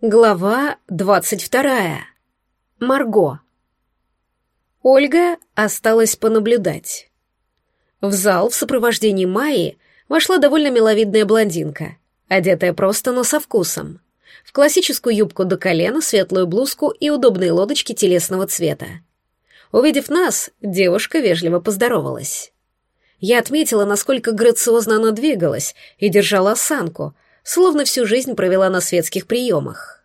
Глава двадцать вторая. Марго. Ольга осталась понаблюдать. В зал в сопровождении Майи вошла довольно миловидная блондинка, одетая просто, но со вкусом. В классическую юбку до колена, светлую блузку и удобные лодочки телесного цвета. Увидев нас, девушка вежливо поздоровалась. Я отметила, насколько грациозно она двигалась и держала осанку — словно всю жизнь провела на светских приемах.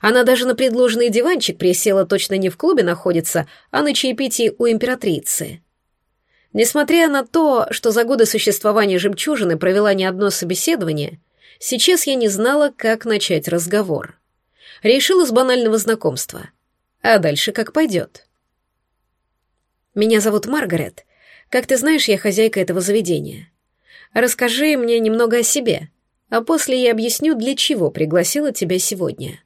Она даже на предложенный диванчик присела точно не в клубе находится, а на чаепитии у императрицы. Несмотря на то, что за годы существования жемчужины провела не одно собеседование, сейчас я не знала, как начать разговор. Решила с банального знакомства. А дальше как пойдет. Меня зовут Маргарет. Как ты знаешь, я хозяйка этого заведения. Расскажи мне немного о себе а после я объясню, для чего пригласила тебя сегодня.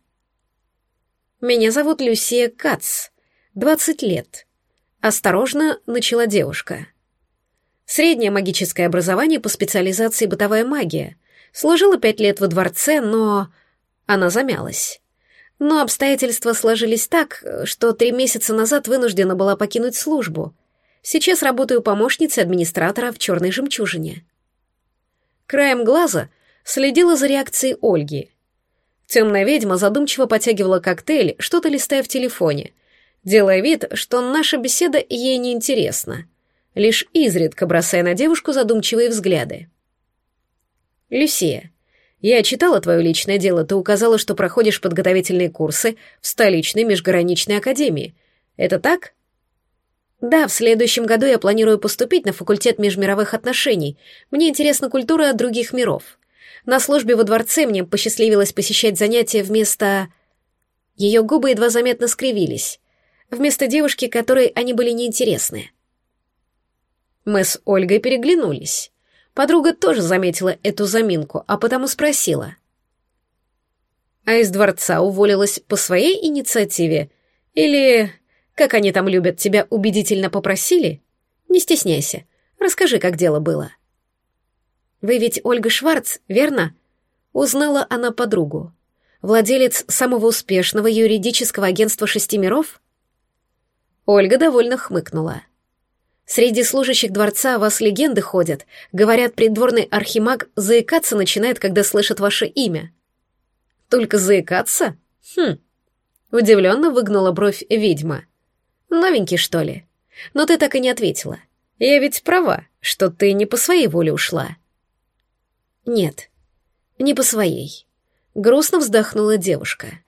Меня зовут Люсия Кац, 20 лет. Осторожно начала девушка. Среднее магическое образование по специализации бытовая магия. Служила пять лет во дворце, но... Она замялась. Но обстоятельства сложились так, что три месяца назад вынуждена была покинуть службу. Сейчас работаю помощницей администратора в «Черной жемчужине». Краем глаза — следила за реакцией Ольги. Темная ведьма задумчиво потягивала коктейль, что-то листая в телефоне, делая вид, что наша беседа ей не интересна, лишь изредка бросая на девушку задумчивые взгляды. «Люсия, я читала твое личное дело, ты указала, что проходишь подготовительные курсы в столичной межграничной академии. Это так?» «Да, в следующем году я планирую поступить на факультет межмировых отношений. Мне интересна культура других миров. На службе во дворце мне посчастливилось посещать занятия вместо... Ее губы едва заметно скривились. Вместо девушки, которой они были неинтересны. Мы с Ольгой переглянулись. Подруга тоже заметила эту заминку, а потому спросила. А из дворца уволилась по своей инициативе? Или, как они там любят, тебя убедительно попросили? Не стесняйся, расскажи, как дело было. Вы ведь Ольга Шварц, верно? Узнала она подругу. Владелец самого успешного юридического агентства «Шести миров»? Ольга довольно хмыкнула. Среди служащих дворца вас легенды ходят. Говорят, придворный архимаг заикаться начинает, когда слышит ваше имя. Только заикаться? Хм. Удивленно выгнула бровь ведьма. Новенький, что ли? Но ты так и не ответила. Я ведь права, что ты не по своей воле ушла. Нет, не по своей. Грустно вздохнула девушка.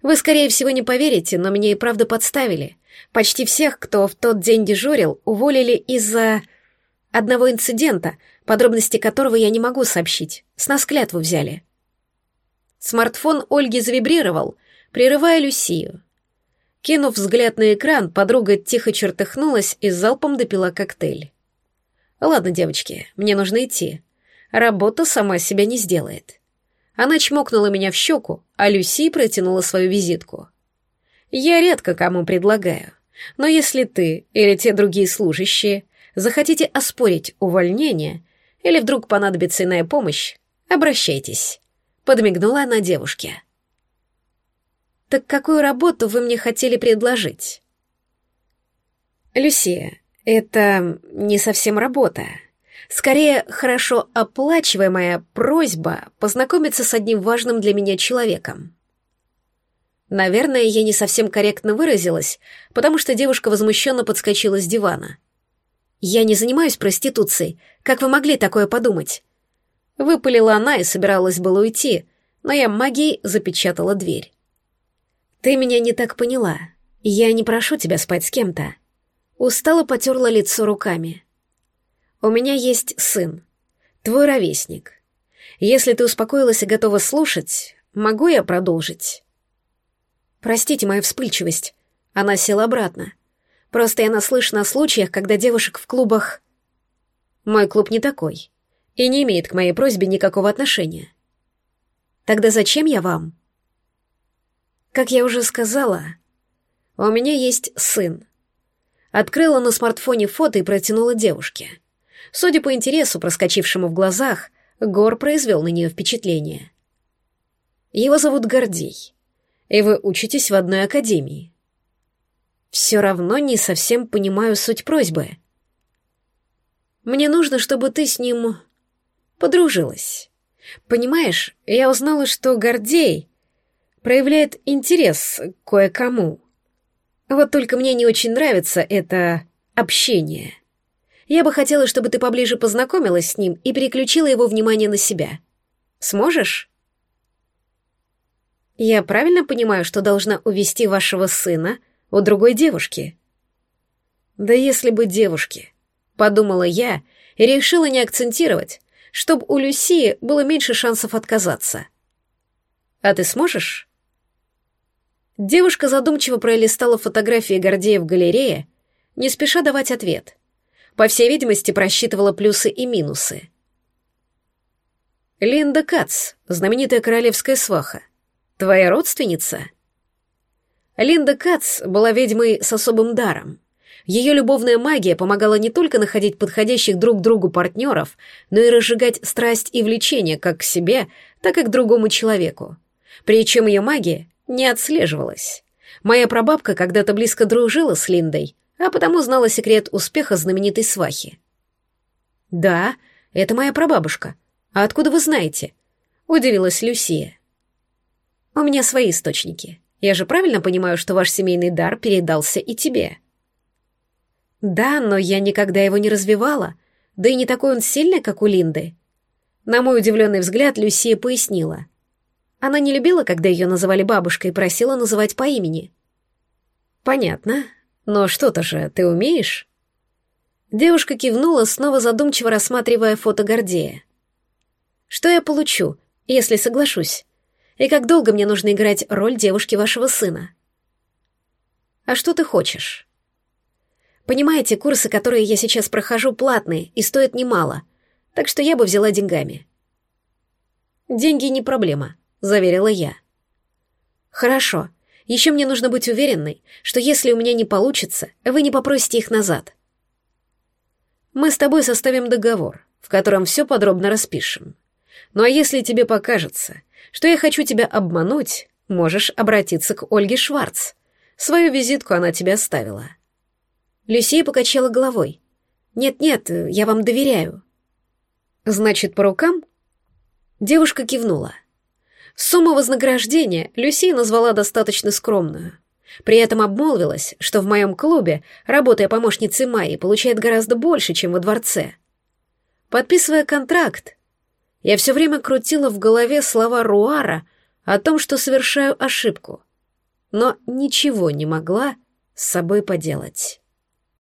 Вы, скорее всего, не поверите, но меня и правда подставили. Почти всех, кто в тот день дежурил, уволили из-за одного инцидента, подробности которого я не могу сообщить. С нас клятву взяли. Смартфон Ольги завибрировал, прерывая Люсию. Кинув взгляд на экран, подруга тихо чертыхнулась и залпом допила коктейль. «Ладно, девочки, мне нужно идти. Работа сама себя не сделает. Она чмокнула меня в щеку, а Люси протянула свою визитку. Я редко кому предлагаю, но если ты или те другие служащие захотите оспорить увольнение или вдруг понадобится иная помощь, обращайтесь. Подмигнула она девушке. Так какую работу вы мне хотели предложить? Люсия, это не совсем работа. Скорее, хорошо оплачиваемая просьба познакомиться с одним важным для меня человеком. Наверное, я не совсем корректно выразилась, потому что девушка возмущенно подскочила с дивана. «Я не занимаюсь проституцией. Как вы могли такое подумать?» Выпалила она и собиралась было уйти, но я магией запечатала дверь. «Ты меня не так поняла. Я не прошу тебя спать с кем-то». Устало потерла лицо руками. У меня есть сын, твой ровесник. Если ты успокоилась и готова слушать, могу я продолжить? Простите мою вспыльчивость. Она села обратно. Просто я наслышана о случаях, когда девушек в клубах... Мой клуб не такой и не имеет к моей просьбе никакого отношения. Тогда зачем я вам? Как я уже сказала, у меня есть сын. Открыла на смартфоне фото и протянула девушке. Судя по интересу, проскочившему в глазах, Гор произвел на нее впечатление. Его зовут Гордей. и вы учитесь в одной академии. Все равно не совсем понимаю суть просьбы. Мне нужно, чтобы ты с ним подружилась. Понимаешь, я узнала, что Гордей проявляет интерес кое-кому. Вот только мне не очень нравится это общение. Я бы хотела, чтобы ты поближе познакомилась с ним и переключила его внимание на себя. Сможешь? Я правильно понимаю, что должна увести вашего сына у другой девушки? Да если бы девушки, подумала я и решила не акцентировать, чтобы у Люси было меньше шансов отказаться. А ты сможешь? Девушка задумчиво пролистала фотографии Гордея в галерее, не спеша давать ответ. По всей видимости, просчитывала плюсы и минусы. Линда Кац, знаменитая королевская сваха. Твоя родственница? Линда Кац была ведьмой с особым даром. Ее любовная магия помогала не только находить подходящих друг другу партнеров, но и разжигать страсть и влечение как к себе, так и к другому человеку. Причем ее магия не отслеживалась. Моя прабабка когда-то близко дружила с Линдой, а потому знала секрет успеха знаменитой свахи. «Да, это моя прабабушка. А откуда вы знаете?» — удивилась Люсия. У меня свои источники. Я же правильно понимаю, что ваш семейный дар передался и тебе. Да, но я никогда его не развивала, да и не такой он сильный, как у Линды. На мой удивленный взгляд Люсия пояснила. Она не любила, когда ее называли бабушкой, и просила называть по имени. Понятно. Но что-то же ты умеешь? Девушка кивнула, снова задумчиво рассматривая фото Гордея. Что я получу, если соглашусь? И как долго мне нужно играть роль девушки вашего сына? А что ты хочешь? Понимаете, курсы, которые я сейчас прохожу, платные и стоят немало, так что я бы взяла деньгами. Деньги не проблема, заверила я. Хорошо. Еще мне нужно быть уверенной, что если у меня не получится, вы не попросите их назад. Мы с тобой составим договор, в котором все подробно распишем. Ну а если тебе покажется, что я хочу тебя обмануть, можешь обратиться к Ольге Шварц. Свою визитку она тебе оставила». Люсия покачала головой. «Нет-нет, я вам доверяю». «Значит, по рукам?» Девушка кивнула. Сумму вознаграждения Люсия назвала достаточно скромную. При этом обмолвилась, что в моем клубе, работая помощницей Майи, получает гораздо больше, чем во дворце. Подписывая контракт, я все время крутила в голове слова Руара о том, что совершаю ошибку, но ничего не могла с собой поделать.